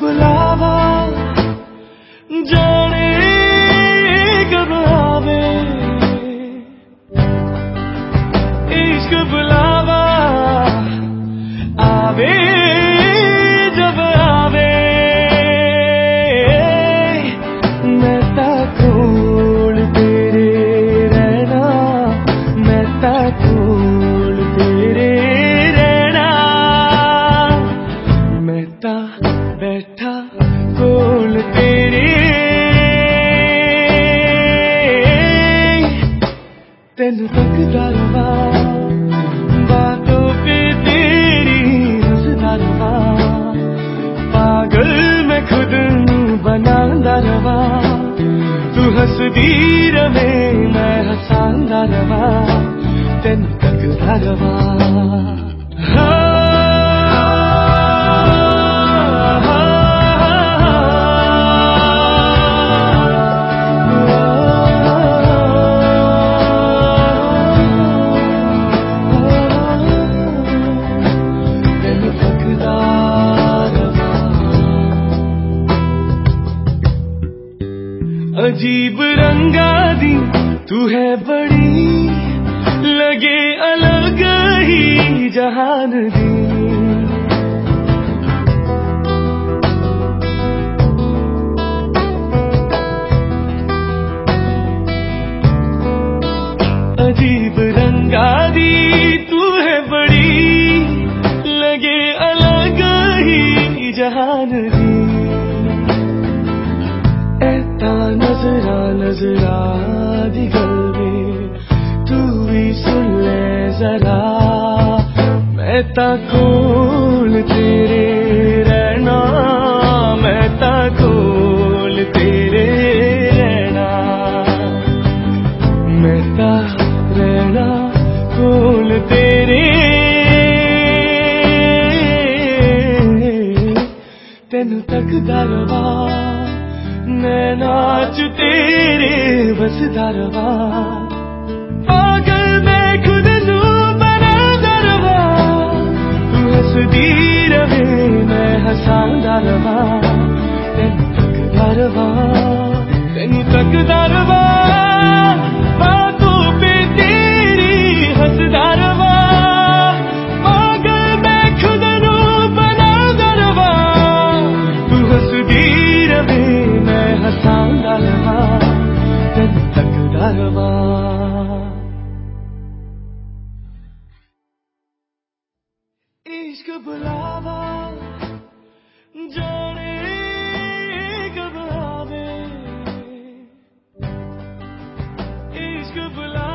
chocolate. तेन तकदा रवा बातों पे तेरी हंसदा रवा पागल मैं खुद बनांदा रवा, तू हंसदी रवे, मैं हसांदा रवा, तेन तकदा रवा हाँ। अजीब रंगा दी तू है बड़ी, लगे अलग ही जहान दी अजीब रंगा दी तू है बड़ी, लगे अलग ही जहान नजरा नजरा दी गलबे, तू भी सुन ले जरा। मैं ता कोल तेरे रहना मैं ता कोल तेरे रहना। मैं ता रहना कोल तेरे। तेन तक दरवा नैना च तेरे बसदा रवा। पागल मैं खुद नू बना दरवा तू हसदी रवे मैं हसांदा रवा। तेन तकदा रवा, तेन तकदा रवा। कारवा इश्क बुलावा जाने कब आवे। इश्क बुलावा